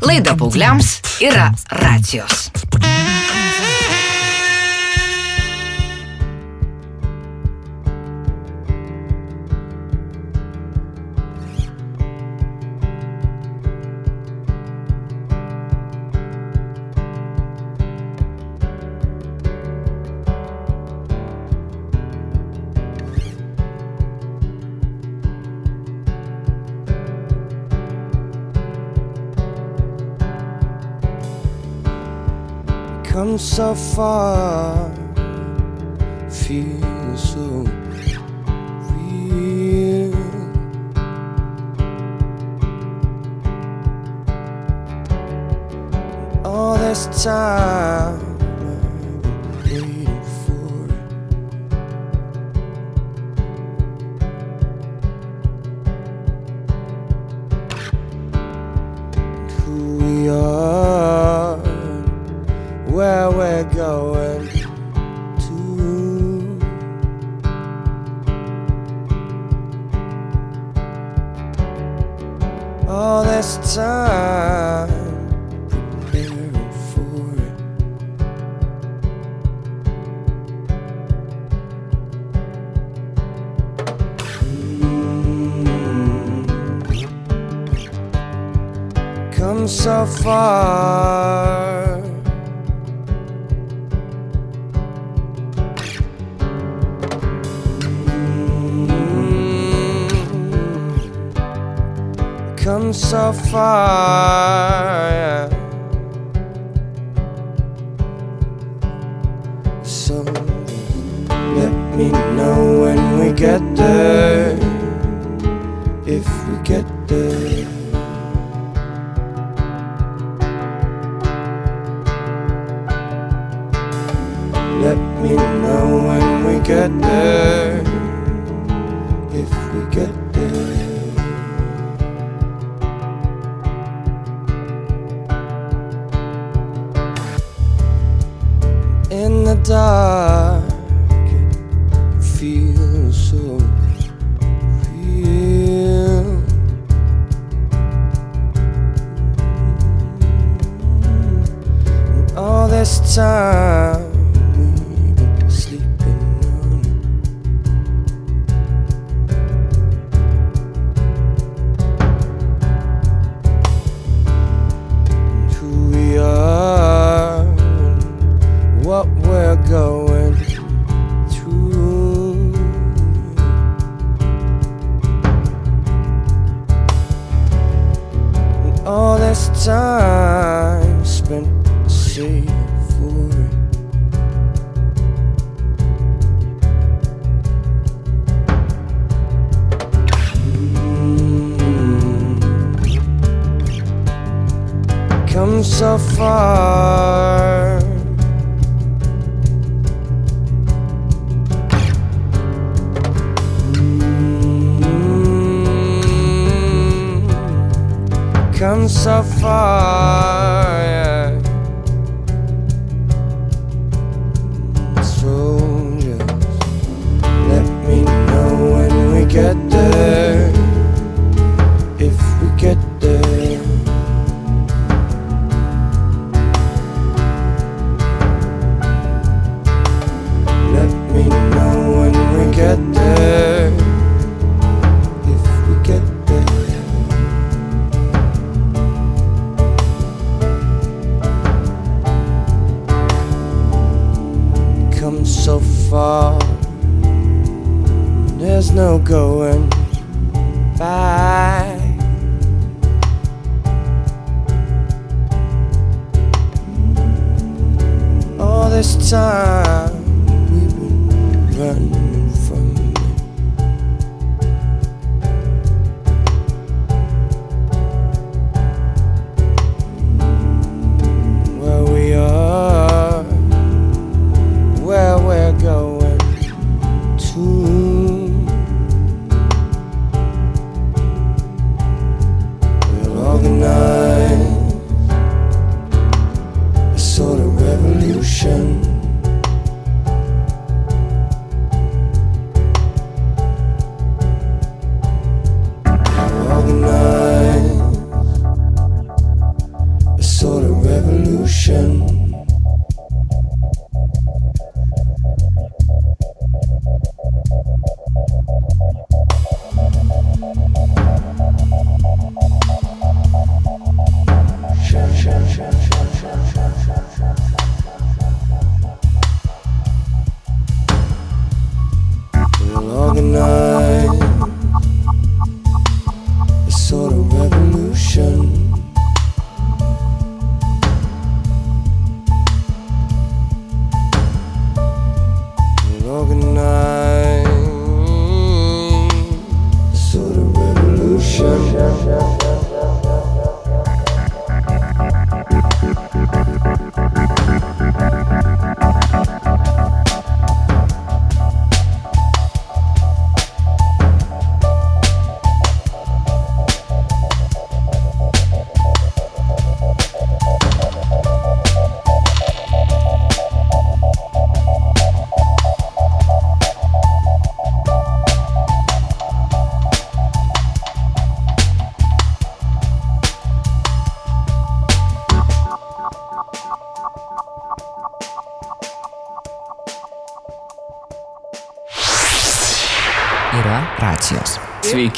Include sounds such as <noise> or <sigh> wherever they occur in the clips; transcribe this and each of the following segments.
Laida paaugliams yra racijos. so far. Feel so real. All this time So let me know when we get there.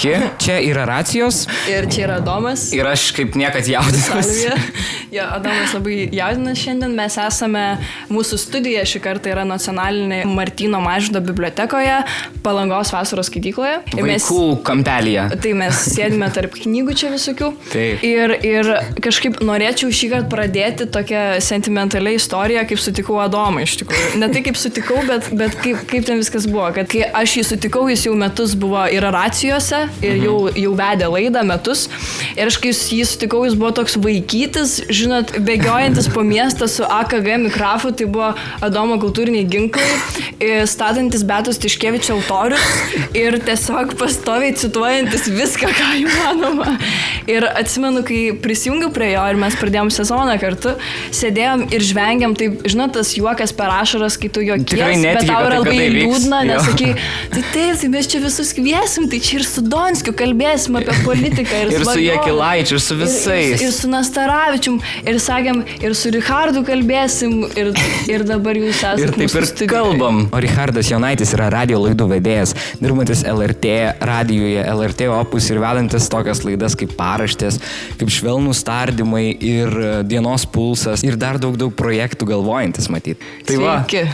Sveiki, čia yra racijos Ir čia yra Adomas. ir aš kaip niekad jaudinuosi. <laughs> Jo, Adomas labai jaudinas šiandien. Mes esame, mūsų studija šį kartą yra nacionalinė Martino Maždo bibliotekoje, Palangos vasaros skaitykloje. Ir mes- Vaikų kampelėje. Tai mes sėdime tarp knygų čia visokių. Taip. Ir, ir kažkaip norėčiau šį kartą pradėti tokią sentimentalią istoriją, kaip sutikau Adomą iš tikrųjų. Ne tai kaip sutikau, bet, bet kaip, kaip ten viskas buvo. Kad kai aš jį sutikau, jis jau metus buvo ir racijose, ir jau, jau vedė laidą metus. Ir aš kai jį sutikau, jis buvo toks vaikytis, žinot, bėgiojantis po miestą su AKG mikrofonu, tai buvo Adomo kultūriniai ginklai, ir statantis Betos Tiškevičio altorius ir tiesiog pastoviai cituojantis viską, ką įmanoma. Ir atsimenu, kai prisijungiau prie jo ir mes pradėjom sezoną kartu, sėdėjom ir žvengiam, taip, žinot, tas juokas per ašaras, kai tu juokies, bet tau yra labai tai liūdna, nes sakai, tai taip, tai mes čia visus kviesim, tai čia ir su Donskiu kalbėsim apie politiką. Ir, Ir su. Jakilaičiu, ir su visais. Ir, ir su Nastaravičium, ir sakėm, ir su Richardu kalbėsim, ir, ir dabar jūs esate. Ir taip ir studijoj. kalbam. O Richardas Jonaitis yra radio laidų vedėjas, dirbantis LRT radijoje, LRT opus ir vedantis tokias laidas kaip paraštės, kaip švelnų stardymai ir e, dienos pulsas ir dar daug daug projektų galvojantis matyti. Tai va. Sveiki.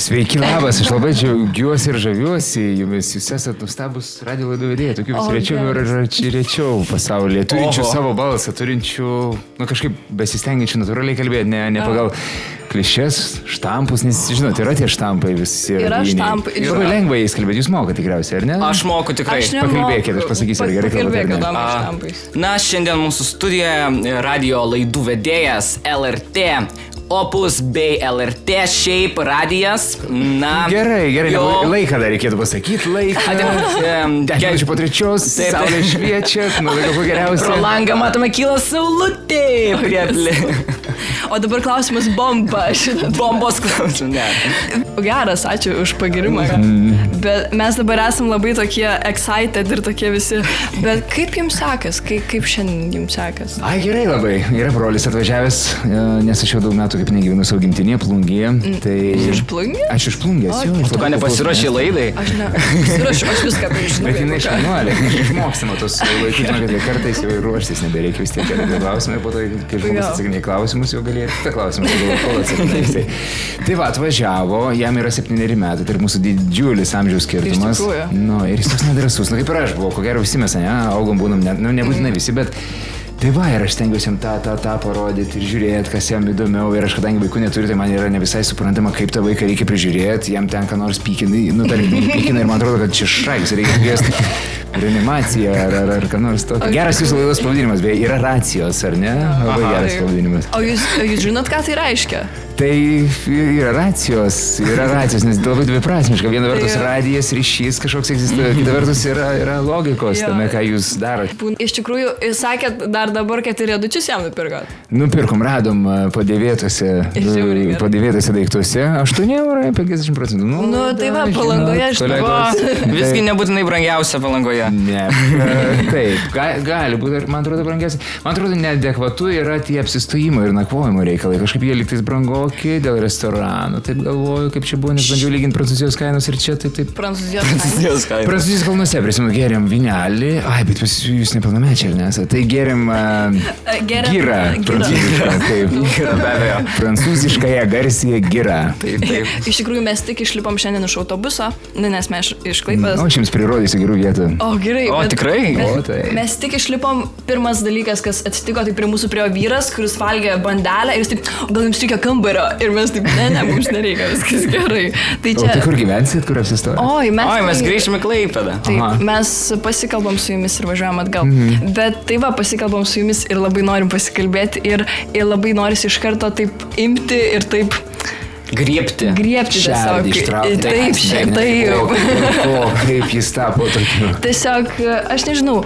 Sveiki, labas, aš labai džiaugiuosi ir žaviuosi jumis. Jūs esate nustabus radio laidų vedėjai, tokių vis rečiau ir rečiau pasaulyje. Turinčių Oho. savo balsą, turinčių, nu kažkaip besistengiančių natūraliai kalbėti, ne, ne pagal klišės, štampus, nes, žinot, yra tie štampai visi. Yra vidiniai. štampai, yra. labai lengvai jais kalbėti, jūs mokate tikriausiai, ar ne? Aš moku tikrai. Aš nemoku. Pakalbėkit, aš pasakysiu, ar gerai kalbate. Na, šiandien mūsų studijoje radio laidų vedėjas LRT. Opus bei LRT šiaip radijas. Na, Gerai, gerai, jo- laiką dar reikėtų pasakyti, laiką. Dešimt po trečios, Taip, saulė šviečia, kuo Pro geriausia. langą matome kyla saulutė. Prie O dabar klausimas bomba, <laughs> bombos klausimų. Ne. Geras, ačiū už pagirimą. Bet mes dabar esam labai tokie excited ir tokie visi. Bet kaip jums sekas? Kaip, kaip šiandien jums sekas? Ai, gerai labai. Yra brolis atvažiavęs, e, nes aš jau daug metų kaip negyvenu savo gimtinėje, plungėje. Tai... Iš Plungės? Aš iš plungės, iš Tu ką kuklaus laidai? Aš ne. Pasirašiau, aš viską žinau. <laughs> Bet jinai išmanuolė, išmokstama tos laikus, žinau, kad kartais jau ir ruoštis nebereikia vis tiek klausimai, po to, kai žmogus atsakinėja klausimus, jau gali ir kitą klausimą, atsakinės. Tai, <laughs> tai va, atvažiavo, jam yra septyneri metai, tai mūsų didžiulis amžiaus skirtumas. tikrųjų? Nu, ir jis toks nedrasus, nu kaip ir aš buvau, ko gero visi mes, ne, augom, būnam, ne, nu, nebūtinai visi, bet Tai va, ir aš stengiuosi jam tą, tą, tą parodyti ir žiūrėti, kas jam įdomiau. Ir aš, kadangi vaikų neturiu, tai man yra ne visai suprantama, kaip tą vaiką reikia prižiūrėti, jam tenka nors pykinai, nu, tarkim, pykina ir man atrodo, kad čia šraiks, reikia kviesti reanimaciją ar, ar, ar ką nors tokio. Geras jūsų laidos pavadinimas, beje, yra racijos, ar ne? Labai geras pavadinimas. O jūs, jūs žinot, ką tai reiškia? Tai yra racijos, yra racijos, nes labai dviprasmiška. Viena vertus Tai- radijas, ryšys kažkoks egzistuoja, <laughs> kita vertus yra, yra logikos Jo. tame, ką jūs darote. Iš tikrųjų, sakėt dar dabar, kad ir rėdučius jam nupirkot. Nupirkom, radom a, padėvėtose, <laughs> gerai. padėvėtose daiktuose 8 eurai 50 procentų. Nu, Nu, tai va, Palangoje, žinau. kolegos. Va, <laughs> visgi nebūtinai brangiausia valangoje. Ne, e, taip, ga, gali būti, man atrodo, brangesnė. Man atrodo, neadekvatu yra tie apsistojimo ir nakvojimo reikalai. Kažkaip jie liktais brangoki dėl restoranų. Taip galvoju, kaip čia buvo, nes bandžiau lyginti prancūzijos kainos ir čia tai taip. Prancūzijos. Prancūzijos kaina. Prancūzijos kalnuose, prisimenu, geriam vinelį. Ai, bet pas jūs nepilnamečiai, ar ne? esate? Tai geriam uh, Geriam- gyrą. Prancūzišką, taip. Be abejo. Prancūziškąją garsiją gyrą. Taip, taip. Iš tikrųjų, mes tik išlipom šiandien iš autobuso, nu, nes mes iš- iš Klaipėdas. O, aš jums prirodysiu gerų vietų. O gerai. O, bet tikrai? Mes, O, tai. mes tik išlipom, pirmas dalykas, kas atsitiko, tai prie mūsų prie vyras, kuris valgė bandelę ir jis taip, gal jums reikia kambario. Jo, ir mes taip, ne, ne, mums nereikia, viskas gerai. Tai O tai čia... kur gyvensit, kur apsistojat? Oi, mes, Oi, mes tai- grįžtame klaipėdą. Taip, mes pasikalbam su jumis ir važiuojam atgal. Mhm. Bet tai va, pasikalbam su jumis ir labai norim pasikalbėti ir, ir labai norisi iš karto taip imti ir taip Griepti. griebti tiesiog. Ištraukti. Taip, šiaip taip. O, o, kaip jis tapo tokiu. Tiesiog, aš nežinau,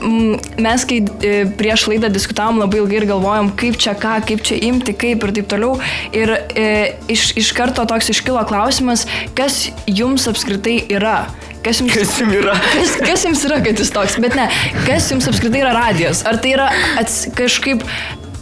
mes kai e, prieš laidą diskutavom labai ilgai ir galvojom, kaip čia ką, kaip čia imti, kaip ir taip toliau. Ir e, iš, iš karto toks iškilo klausimas, kas jums apskritai yra. Kas jums, Kas jums yra? <laughs> Kas, kas jums yra, kad jis toks, bet ne, kas jums apskritai yra radijas? Ar tai yra ats, kažkaip...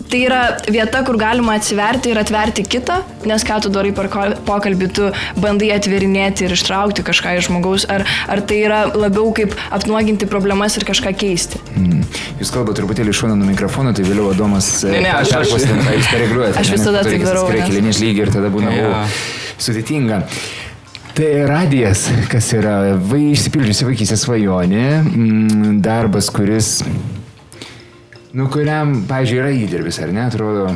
Tai yra vieta, kur galima atsiverti ir atverti kitą, nes ką tu darai per pokalbį, tu bandai atverinėti ir ištraukti kažką iš žmogaus, ar, ar tai yra labiau kaip apnuoginti problemas ir kažką keisti. Mm. Jūs kalbate truputėlį šoną nuo mikrofono, tai vėliau Adomas... e, Ne, ne, aš- aš- perpastinta, jūs paregliuojate. Aš visada taip darau, Krekilinės lygį ir tada būna o, sudėtinga. Tai radijas, kas yra vai išsipildžiusi vaikystės svajonė, mm, darbas, kuris, nu, kuriam, pavyzdžiui, yra įdirbis, ar ne, atrodo,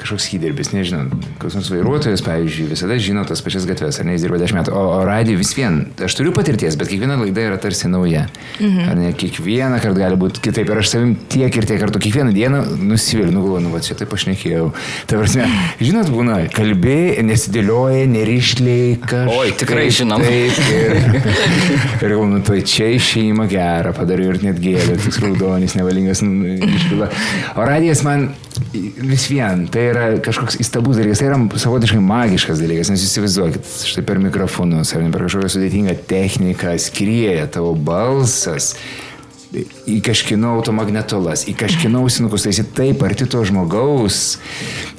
kažkoks įdirbis, nežinau, koks nors vairuotojas, pavyzdžiui, visada žino tas pačias gatves, ar ne, jis dirba 10 metų, o, o radijui vis vien, aš turiu patirties, bet kiekviena laida yra tarsi nauja. Mhm. Ar ne, kiekvieną kartą gali būti kitaip ir aš savim tiek ir tiek kartų, kiekvieną dieną nusiviliu, nu galvoju, nu va čia taip aš nekėjau. Tai prasme, žinot, būna, kalbė, nesidėlioja, nerišliai, kažkaip. Oi, tikrai žinom. Taip, ir, <laughs> ir galvoju, nu tai čia šeima gerą padariau ir net gėlė, toks raudonis, nevalingas nu, išpila. O radijas man vis vien, tai yra kažkoks įstabus dalykas, tai yra savotiškai magiškas dalykas, nes įsivaizduokit, štai per mikrofonus ar ne per kažkokią sudėtingą techniką skrieja tavo balsas į kažkino automagnetolas, į kažkino ausinukus, tai esi taip arti to žmogaus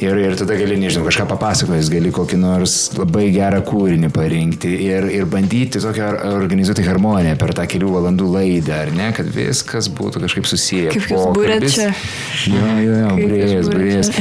ir, ir tada gali, nežinau, kažką papasakojęs, gali kokį nors labai gerą kūrinį parinkti ir, ir bandyti tokią organizuoti harmoniją per tą kelių valandų laidą, ar ne, kad viskas būtų kažkaip susiję. Kaip jūs būrėt čia? Jo, jo, jo, būrėt būrės.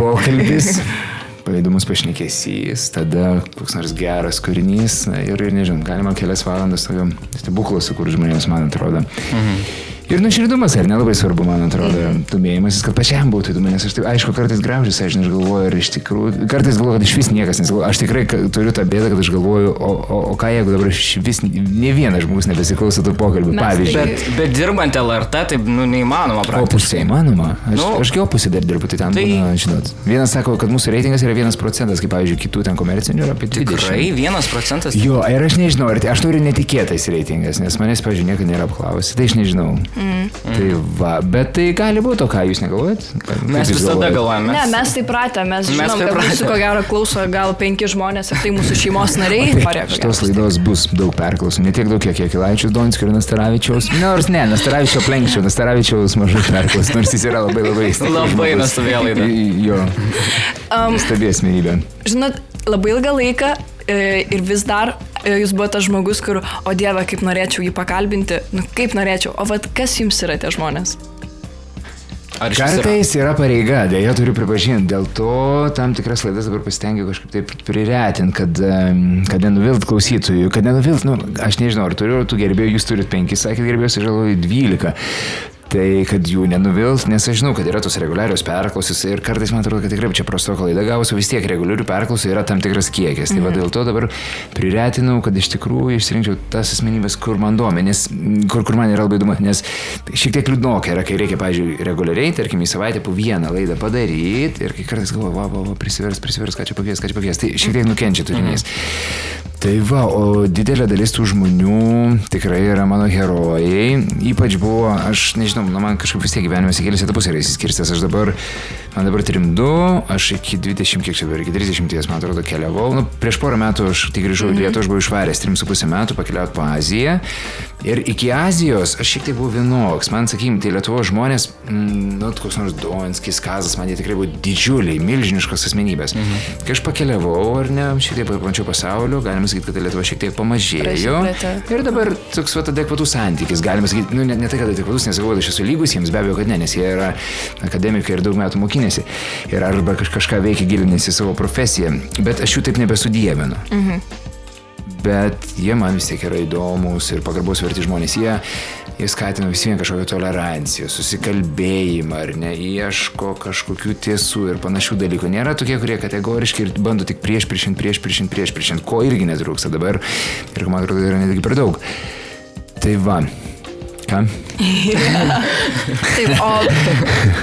Pokalbis. <laughs> Įdomus pašnekesys, tada koks nors geras kūrinys na, ir, ir nežinau, galima kelias valandas tokio stebuklo sukurti žmonėms, man atrodo. Mhm. Ir nuoširdumas, ar nelabai svarbu, man atrodo, Mhm. domėjimasis, kad pačiam būtų įdomu, nes aš taip, aišku, kartais graužiuosi, aš nežgalvoju, ir iš tikrųjų, kartais galvoju, kad iš vis niekas nesigalvoja. Aš tikrai turiu tą bėdą, kad aš galvoju, o, o, o ką jeigu dabar iš vis ne vienas žmogus nebesiklauso tų pokalbių. Pavyzdžiui, tai- Bet, bet dirbant LRT, taip, nu, neįmanoma Opusė praktiškai. įmanoma. Aš, Nu. aš geopusė dar dirbu, tai ten Tai- tai... būna, žinot. Vienas sako, kad mūsų reitingas yra vienas procentas, kaip pavyzdžiui, kitų ten komercinių yra apie 20. Tikrai vienas procentas. Jo, ir aš nežinau, ar tai- aš noriu netikėtais reitingas, nes manęs, pavyzdžiui, niekada nėra apklausę, tai aš nežinau. Mm. Tai va, bet tai gali būti, o ką jūs negalvojat? Mes jūs visada galvojame. Ne, mes taip pratę, mes Mes žinom, taip kad mūsų ko gero klauso gal penki žmonės ir tai mūsų šeimos nariai. <laughs> Gero. Šitos laidos bus daug perklausų, ne tiek daug, kiek Jekilaičius Donskio ir Nastaravičiaus. Nors ne, Nastaravičio aplenkčiau, Nastaravičiaus mažai perklausų, nors jis yra labai labai stiprus Labai nuostabia laida. Jo, Um, stebės asmenybė. žinot, labai ilgą laiką e, ir vis dar jūs buvote tas žmogus, kur, o Dieve, kaip norėčiau jį pakalbinti, nu kaip norėčiau, o vad kas jums yra tie žmonės? Ar? Kartais yra pareiga, dėja turiu pripažinti, dėl to tam tikras laidas dabar pasitengiu kažkaip taip priretinti, kad, kad nenuvilt klausytojų, kad nenuvilt, nu, aš nežinau, ar turiu tų gerbėjų, jūs turite penkis, sakėt gerbėjus, aš galvoju dvylika. Tai kad jų nenuvilt, nes aš žinau, kad yra tos reguliarios perklausos ir kartais man atrodo, kad tikrai čia prastoka laida gausiu, vis tiek reguliarių perklausų yra tam tikras kiekis. Tai va dėl to dabar priretinau, kad iš tikrųjų išsirinkčiau tas asmenybės, kur man domė, nes kur, kur man yra labai įdomu, nes šiek tiek liūdnoka yra, kai reikia, pavyzdžiui, reguliariai, tarkim, į savaitę po vieną laidą padaryti ir kai kartais galvoju, va, va, va, prisivers, prisivers, ką čia pakvies, ką čia pakvies, tai šiek tiek nukenčia turinys. Tai va, o didelė dalis tų žmonių tikrai yra mano herojai. Ypač buvo, aš nežinau, nu, man kažkaip vis tiek gyvenimas į kelias etapus yra įsiskirstęs. Aš dabar, man dabar 3-2, aš iki 20, kiek čia dabar, iki 30, man atrodo, keliavau. Nu, prieš porą metų aš tik grįžau į Lietuvą, aš buvau išvaręs 3,5 metų pakeliauti po Aziją. Ir iki Azijos aš šiek tiek buvau vienoks. Man, sakykim, tai Lietuvo žmonės, mm, nu, koks nors Donskis, Kazas, man jie tikrai buvo didžiuliai, milžiniškos asmenybės. Mhm. Kai aš pakeliavau, ar ne, šiek tiek pamačiau pasaulio, galima sakyti, kad Lietuva šiek tiek pamažėjo. Ir dabar toks vat adekvatus santykis, galima sakyti, nu, ne, ne tai, kad adekvatus, nesakau, kad aš esu lygus jiems, be abejo, kad ne, nes jie yra akademikai ir daug metų mokinėsi. Ir arba kaž, kažką veikia gilinėsi į savo profesiją. Bet aš jų taip nebesudėvinu. Mhm. bet jie man vis tiek yra įdomus ir pagarbos verti žmonės. Jie, jie skatina vis vien kažkokią toleranciją, susikalbėjimą, ar ne, ieško kažkokių tiesų ir panašių dalykų. Nėra tokie, kurie kategoriški ir bando tik prieš priešinti, prieš priešinti, prieš priešinti, ko irgi netrūksta dabar ir man atrodo yra netgi per daug. Tai va. Ką? <laughs> Taip, o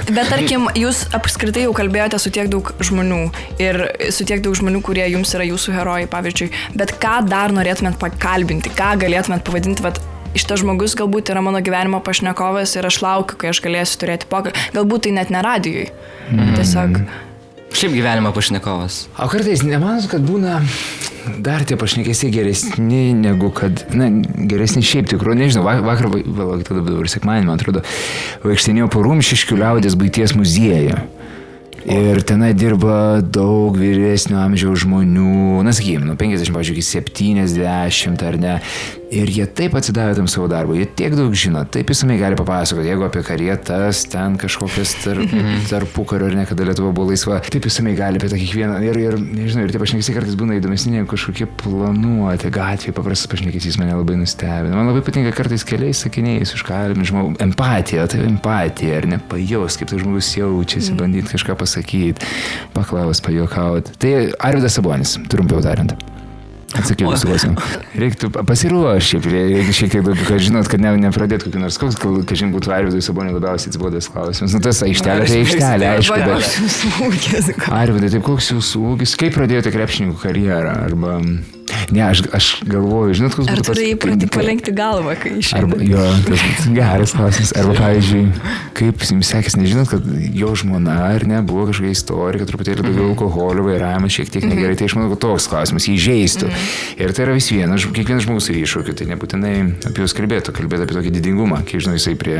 bet tarkim, jūs apskritai jau kalbėjote su tiek daug žmonių ir su tiek daug žmonių, kurie jums yra jūsų herojai, pavyzdžiui, bet ką dar norėtumėt pakalbinti, ką galėtumėt pavadinti, vad, šitas žmogus galbūt yra mano gyvenimo pašnekovas ir aš laukiu, kai aš galėsiu turėti pokalbį. Galbūt tai net ne radijui. Mm. Tiesiog. Šiaip gyvenimo pašnekovas. O kartais nemanot, kad būna dar tie pašnekėsiai geresni negu kad, na, geresni šiaip tikrųjų, nežinau, va- vakar, va- vėlgi tada dabar sekmanį, man atrodo, vaikštinėjau po Rumšiškių liaudės baigties muziejų. Ir tenai dirba daug vyresnio amžiaus žmonių, na sakykime, nuo 50, pavyzdžiui, iki 70 ar ne. Ir jie taip atsidavė tam savo darbui, jie tiek daug žino, taip įsamei gali papasakoti, jeigu apie karietas, ten kažkokias tarp, tarpukario ar ne, kada Lietuva buvo laisva, taip įsamei gali apie tą kiekvieną. Ir, ir nežinau, ir tie pašnekesiai kartais būna įdomesni negu kažkokie planuoti, gatvėje paprastas pašnekesys mane labai nustebina. Man labai patinka kartais keliais sakiniais užkalbinti žmogų. Empatija, tai empatija, ar ne pajaus, kaip tas žmogus jaučiasi, bandyti kažką pasakyti, paklaus, pajuokauti. Tai Arvidas Sabonis, trumpiau tariant. Atsakiau jūsų klausimą. Reiktų pa- pasiruošti, reikia šiek tiek daugiau, kad žinot, kad ne, nepradėt kokį nors koks, kad žin būtų Arvidui Saboniui labiausiai atsibodęs klausimas. Nu tas aikštelė, tai aikštelė, aišku, bet... Arvidai, taip koks jūsų ūgis, kaip pradėjote krepšininkų karjerą? Arba... Ne, aš, aš galvoju, žinot, koks Ar būtų turi įprotį palenkti galvą, kai išeini? jo, tas geras klausimas. Arba, <laughs> pavyzdžiui, kaip jums sekėsi, nežinot, kad jo žmona ar ne, buvo kažkokia istorija, truputėlį daugiau alkoholio, vairavimas šiek tiek negerai, tai aš manau, kad toks klausimas jį žaistų. Ir tai yra vis viena, kiekvienas žmogus turi iššūkių, tai nebūtinai apie juos kalbėtų, kalbėtų apie tokį didingumą, kai žinai, jisai prie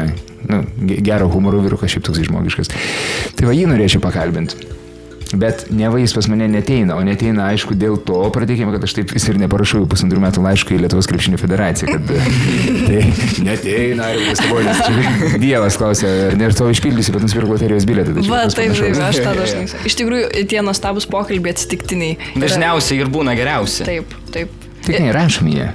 nu, ge- gero humoro vyrukas, šiaip toks žmogiškas. Tai va jį norėčiau pakalbinti. Bet ne va jis pas mane neteina, o neteina, aišku, dėl to, pradėkime, kad aš taip vis ir neparašau jau pusantrų metų laišką į Lietuvos krepšinio federaciją, kad <laughs> tai neteina, ar vis tavolis. Čia Dievas klausė, ne ir to išpildysi, bet nusipirkau loterijos bilietą. tai Va, kažkas taip, taip, aš tą dažnai. Iš tikrųjų, tie nuostabus pokalbiai atsitiktiniai. Dažniausiai ir būna geriausi. Taip, taip. Tik neįrašomi jie.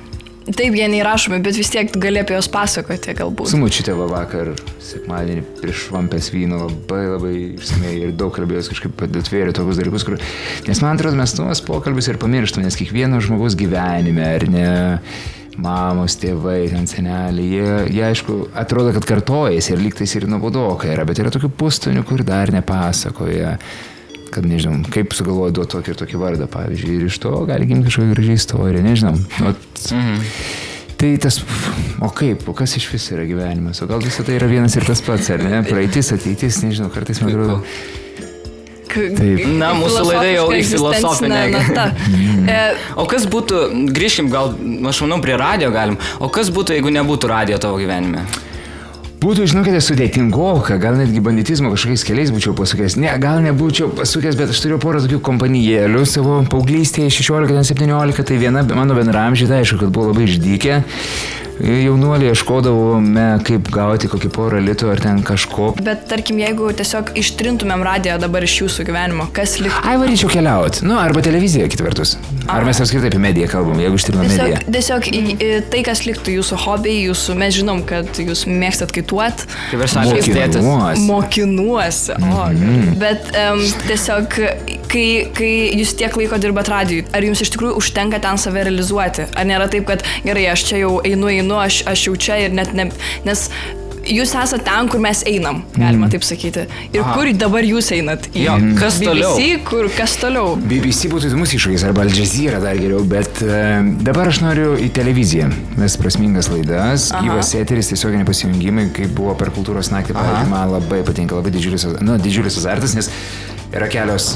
Taip, jie neįrašomi, bet vis tiek gali apie juos pasakoti galbūt. Sumučite va vakar, sekmadienį prieš švampės vyno labai labai išsamei ir daug kalbėjęs kažkaip atvėrė tokius dalykus, kur... Nes man atrodo, mes tuos pokalbius ir pamirštam, nes kiekvieno žmogaus gyvenime, ar ne, mamos, tėvai, ten seneliai, jie, jie aišku, atrodo, kad kartojasi ir lygtais ir nuobodokai yra, bet yra tokių pustonių, kur dar nepasakoja kad nežinau, kaip sugalvoja duoti tokį ir tokį vardą, pavyzdžiui, ir iš to gali gimti kažkokia graži istorija, nežinau. Ot, Mhm. Tai tas, o kaip, o kas iš vis yra gyvenimas, o gal visą tai yra vienas ir tas pats, ar ne? Praeitis, ateitis, nežinau, kartais man atrodo. Taip. Na, mūsų laida jau į filosofinę. E, O kas būtų, grįžkim gal, aš manau, prie radio galim, o kas būtų, jeigu nebūtų radio tavo gyvenime? Būtų, žinokite, sudėtingoka, gal netgi banditizmo kažkokiais keliais būčiau pasukęs. Ne, gal nebūčiau pasukęs, bet aš turėjau porą tokių kompanijėlių savo paauglystėje, 16-17, tai viena mano bendramžė, tai aišku, kad buvo labai išdykę. Jaunuoliai ieškodavome, kaip gauti kokį porą litų ar ten kažko. bet tarkim, jeigu tiesiog ištrintumėm radiją dabar iš jūsų gyvenimo, kas liktų? Ai, varyčiau keliauti. Nu, arba televizija, kitą vertus. Ar mes apskritai apie mediją kalbam, jeigu ištirnam mediją? Tiesiog, tiesiog į, į, tai, kas liktų jūsų hobiai, jūsų, mes žinom, kad jūs mėgstat kaituot. Kaip ir sakė tėtis. Mokinuos. Mokinuosi. O, gerai. Bet um, tiesiog, kai, kai jūs tiek laiko dirbat radijui, ar jums iš tikrųjų užtenka ten save realizuoti? Ar nėra taip, kad gerai, aš čia jau einu, einu, aš, aš jau čia ir net ne... Nes jūs esate ten, kur mes einam, galima taip sakyti. Ir Aha. kur dabar jūs einat? Į Jo, kas toliau? BBC, kur kas toliau? BBC būtų įdomus iššūkis, arba Al Jazeera dar geriau, bet e, dabar aš noriu į televiziją. Mes prasmingas laidas, Aha. gyvas eteris, tiesioginiai pasijungimai, kaip buvo per kultūros naktį, pavyzdžiui, man labai patinka, labai didžiulis, nu, didžiulis azartas, nes yra kelios.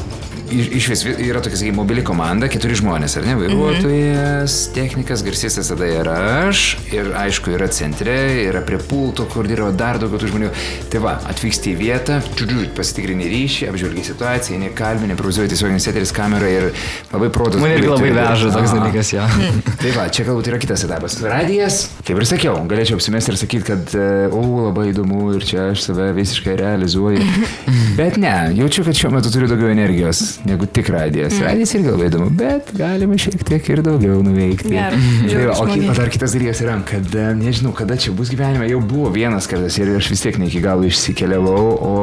Iš vis yra tokia, sakykime, mobili komanda, keturi žmonės, ar ne? Vairuotojas, technikas, garsistas tada yra aš ir aišku yra centre, yra prie pulto, kur dirba dar daugiau tų žmonių. Tai va, atvyksti į vietą, čiūdžiu, pasitikrini ryšį, apžvelgi situaciją, nekalbini, improvizuoji tiesioginis eteris kamerą ir labai protas. Man irgi labai veža toks dalykas, jo. <laughs> Tai va, čia galbūt yra kitas etapas. Radijas, kaip ir sakiau, galėčiau apsimesti ir sakyti, kad, e, o, labai įdomu ir čia aš save visiškai realizuoju. <laughs> Bet ne, jaučiu, kad šiuo metu turiu daugiau energijos. Negu tik radijas. Mm. Radijas irgi labai įdomu, bet galima šiek tiek ir daugiau nuveikti. Gerai, va, o, o dar kitas dalykas yra, kad nežinau, kada čia bus gyvenime, jau buvo vienas kartas ir aš vis tiek ne iki galo išsikeliavau, o,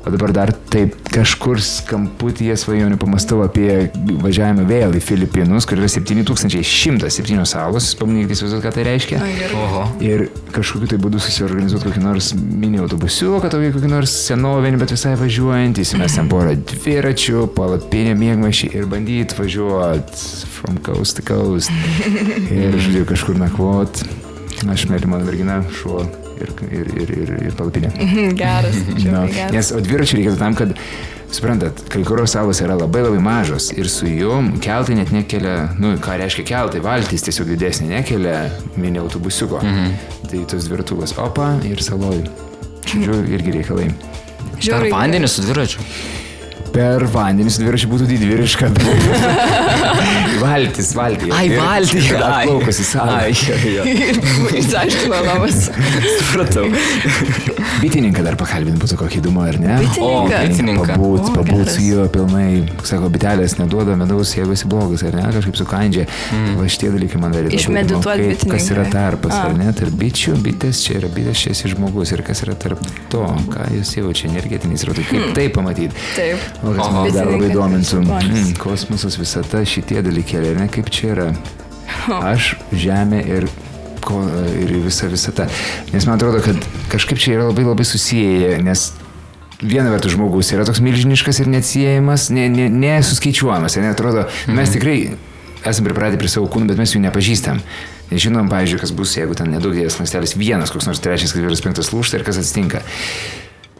o dabar dar taip kažkur skamputyje svajonių pamastau apie važiavimą vėl į Filipinus, kur yra 7107 salos, pamanykite įsivaizduoti, ką tai reiškia. Oho. Ir kažkokiu tai būdu susiorganizuoti kokį nors mini autobusiuką, tokį kokį nors senovinį, bet visai važiuojantį, įsimestam porą dviračių, palapinę mėgmaišį ir bandyti važiuoti from coast to coast. <laughs> Ir, žodžiu, kažkur nakvot. Aš mėly mano mergina, šuo ir, ir, ir, ir, ir palapinė. Mhm, <laughs> Geras. No, žiauriai geras. nes o dviračių reikėtų tam, kad, suprantat, kai kurios salos yra labai labai mažos ir su jom keltai net nekelia, nu, ką reiškia keltai, valtis tiesiog didesnė nekelia mini autobusiuko. Mhm. Tai tos dvirtuvas opa ir saloj. Žodžiu, irgi reikalai. Žiauriai vandenį su dviračiu. Per vandenį su dviračiu būtų didvyriška. <laughs> valtis, valtis. Ai, valtį. Ai. Atplaukus į salą. <laughs> Išsiaiškino labas. Supratau. Bitininką dar pakalbinti būtų kokį įdomų, ar ne? Bitininką? O, bitininką. Pabūt, pabūt su juo pilnai, sako, bitelės neduoda medaus, jeigu esi blogas, ar ne, kažkaip sukandžia. Mm. Va šitie dalykai man dar įdomu. Išmedituot kaip- Kas yra bitininką. tarpas, A. ar ne, tarp bičių, bitės, čia yra bitės, čia esi žmogus ir kas yra tarp to, ką jūs jaučia, energetiniai srautai, kaip Hmm. tai pamatyti. Taip. O kas man dar labai domintų, mm, kosmosas, visata, šitie dalykėliai, ar ne, kaip čia yra. Aš, Žemė ir, ko, ir visa visata. Nes man atrodo, kad kažkaip čia yra labai labai susiję, nes viena vertus žmogus yra toks milžiniškas ir neatsiejamas, ne, ne, nesuskaičiuojamas. Ir netrodo, mes tikrai esame pripratę prie savo kūnų, bet mes jų nepažįstam. Nežinom, pavyzdžiui, kas bus, jeigu ten nedaug dėjas lastelis vienas, koks nors trečias, ketvirtas, penktas lūšta ir kas atsitinka.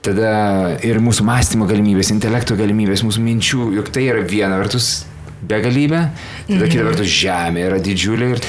Tada ir mūsų mąstymo galimybės, intelekto galimybės, mūsų minčių, juk tai yra viena vertus begalybė, tada kita vertus žemė yra didžiulė ir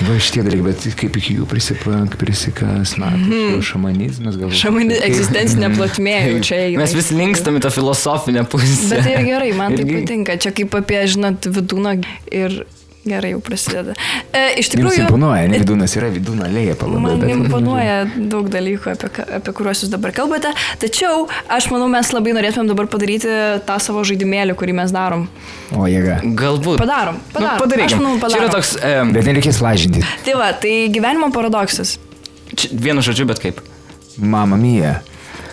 va šitie dalykai, bet kaip iki jų prisipank, prisikas, matai, šamanizmas galbūt. Šamani Kaip- egzistencinė plotmė jau čia eina. Mes vis linkstam į tą filosofinę pusę. Bet tai ir gerai, man tai Irgi- patinka. Čia kaip apie, žinot, vidūną ir gerai jau prasideda. E, iš Jums tikrųjų, imponuoja, ne vidūnas yra vidūna lėja palaba. Man imponuoja daug dalykų, apie, apie kuriuos jūs dabar kalbate. Tačiau aš manau, mes labai norėtumėm dabar padaryti tą savo žaidimėlį, kurį mes darom. O jėga. Galbūt. Padarom, padarom. Nu, padarykim. Aš manau, Čia yra padarom. toks, um, Bet nereikės lažinti. Tai va, tai gyvenimo paradoksas. vienu žodžiu, bet kaip. Mama mija,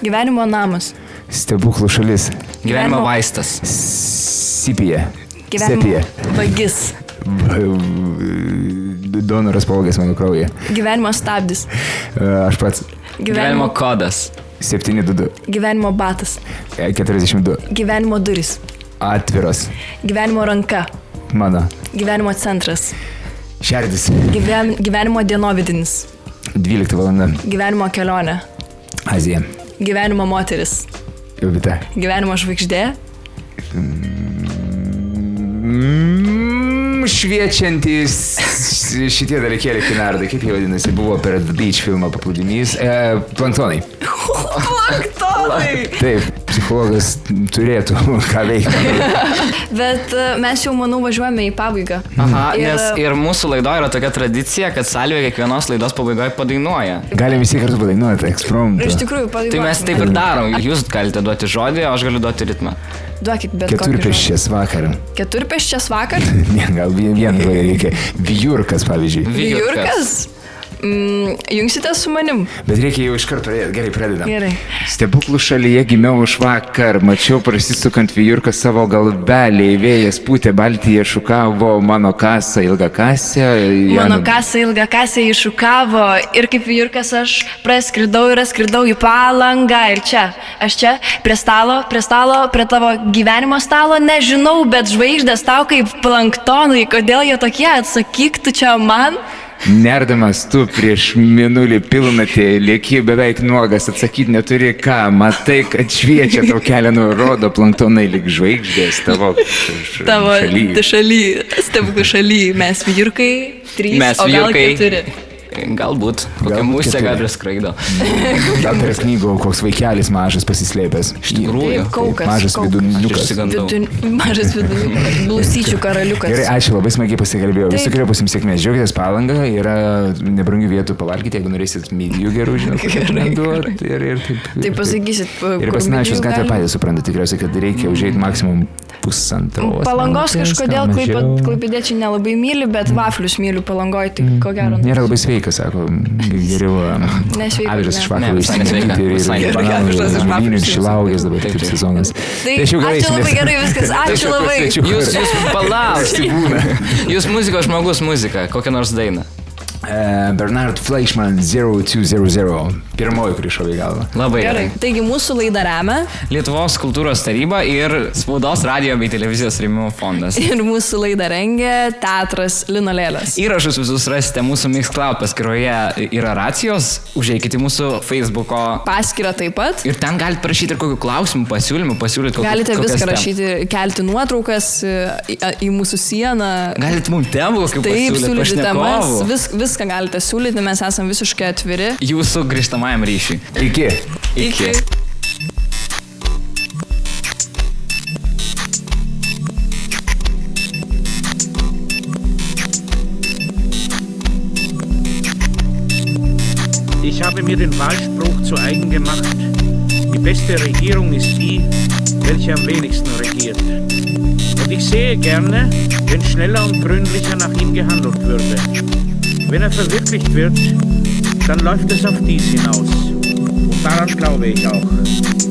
Gyvenimo namas. stebuklų šalis, Gyvenimo Gyvenimo- vaistas. Sipija. Gyvenimo Sepija. vagis. Donoras pavogęs mano kraują. Gyvenimo stabdis. Aš pats Gyvenimo kodas. 722, Gyvenimo batas. e, 42, Gyvenimo duris. atviros, Gyvenimo ranka. mano, Gyvenimo centras. šerdis, Gyven, gyvenimo dienovidinis. 12 valanda, Gyvenimo kelionė. Azija, Gyvenimo moteris. Jovita. Gyvenimo žvaigždė. Mm, šviečiantys šitie dalykėliai kinardai, kaip jie vadinasi, buvo per The Beach filmą paplūdimys. E, planktonai. Planktonai! Taip, psichologas turėtų ką veikti. Bet e, mes jau, manau, važiuojame į pabaigą. Aha, Ir- nes ir mūsų laidoje yra tokia tradicija, kad salvė kiekvienos laidos pabaigoje padainuoja. Galim visi kartu padainuoti, ekspromtu. Iš tikrųjų, pavyzdžiui. Tai mes taip ir darom. Jūs galite duoti žodį, o aš galiu duoti ritmą. Duokit, bet kokį žodį. peščias vakar. Keturpeščias vakar. <laughs> Ne, gal vien- vieną reikia. Vijurkas, pavyzdžiui. Vijurkas. Mm, jungsite su manim. Bet reikia jau iš karto. Gerai, pradedam. Gerai. Stebuklų šalyje gimiau už vakar, mačiau prasisukant vijurką savo galvelį, vėjas pūtė Baltiją, šukavo mano kasą, ilgą kasę. Mano kasą ilgą kasę iššukavo ir kaip Jurkas aš praskridau ir skridau į palangą ir čia, aš čia, prie stalo, prie stalo, prie tavo gyvenimo stalo, nežinau, bet žvaigždės tau kaip planktonai, kodėl jie tokie, atsakyk tu čia man. Nerdamas tu prieš minulį pilnatį, lieki beveik nuogas, atsakyti neturi ką, matai, kad šviečia tau kelią nurodo planktonai lik žvaigždės tavo, š- Tavo šaly. šaly, stebuklų šaly, mes Jurkai, trys, Mes o gal vyrkai. keturi. Galbūt. Kokia Galbūt musė gal <laughs> ir skraido. Gal tarp knygų koks vaikelis mažas pasislėpęs. Iš tikrųjų. Kaukas, Mažas viduniukas. Vidun, mažas viduniukas, <laughs> blusyčių karaliukas. Gerai, ačiū, labai smagiai pasikalbėjau. Taip. Visokio jums sėkmės. Džiaugitės palangą, yra nebrangių vietų pavalgyti, jeigu norėsit midijų gerų, žinot, rekomenduoti. Ir, ir taip. Tai pasakysit, Ir pasinašius gatvę patys suprantate, tikriausiai, kad reikia užėjti maksimum pusantros. Palangos minutės, kažkodėl klaipėdiečiai nelabai myli, bet vaflius myliu palangoj, tai ko gero. Nėra labai sveika, sako, geriau avižas ne. iš visai nesveika, ir, visai ir šilauogės dabar Taip, sezonas. Tai aš jau gerai, ačiū labai nes- gerai viskas, ačiū labai. Jūs, jūs palaukite. Jūs muzikos žmogus muzika, kokią nors dainą. E, Bernard Fleischman 0200. Pirmoji, kuri šovė į galvą. Labai Gerai, gerai. taigi mūsų laida remia Lietuvos kultūros taryba ir spaudos, radio bei televizijos rėmimo fondas. <laughs> ir mūsų laida rengia teatras Linolėlės. Įrašus visus rasite mūsų Mixcloud paskyroje yra racijos, užeikite į mūsų Facebook'o Paskira taip pat. ir ten galite parašyti ir kokių klausimų, pasiūlymų, pasiūlyti kokių Galite viską tem- rašyti, kelti nuotraukas į, į mūsų sieną. Galite mums temų kokių Taip, pasiūlyti, siūlyti temas, pašnekovų. vis, viską galite siūlyti, mes esame visiškai atviri. Jūsų grįžtamajam ryšiui. Iki. Iki. Ich habe mir den Wahlspruch zu eigen gemacht. Die beste Regierung ist die, welche am wenigsten regiert. Und ich sehe gerne, wenn schneller und gründlicher nach ihm gehandelt würde. Wenn er verwirklicht wird, dann läuft es auf dies hinaus. Und daran glaube ich auch.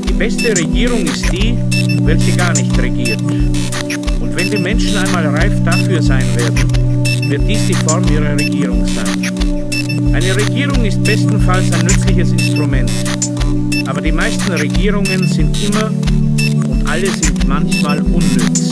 Die beste Regierung ist die, welche gar nicht regiert. Und wenn die Menschen einmal reif dafür sein werden, wird dies die Form ihrer Regierung sein. Eine Regierung ist bestenfalls ein nützliches Instrument, aber die meisten Regierungen sind immer und alle sind manchmal unnütz.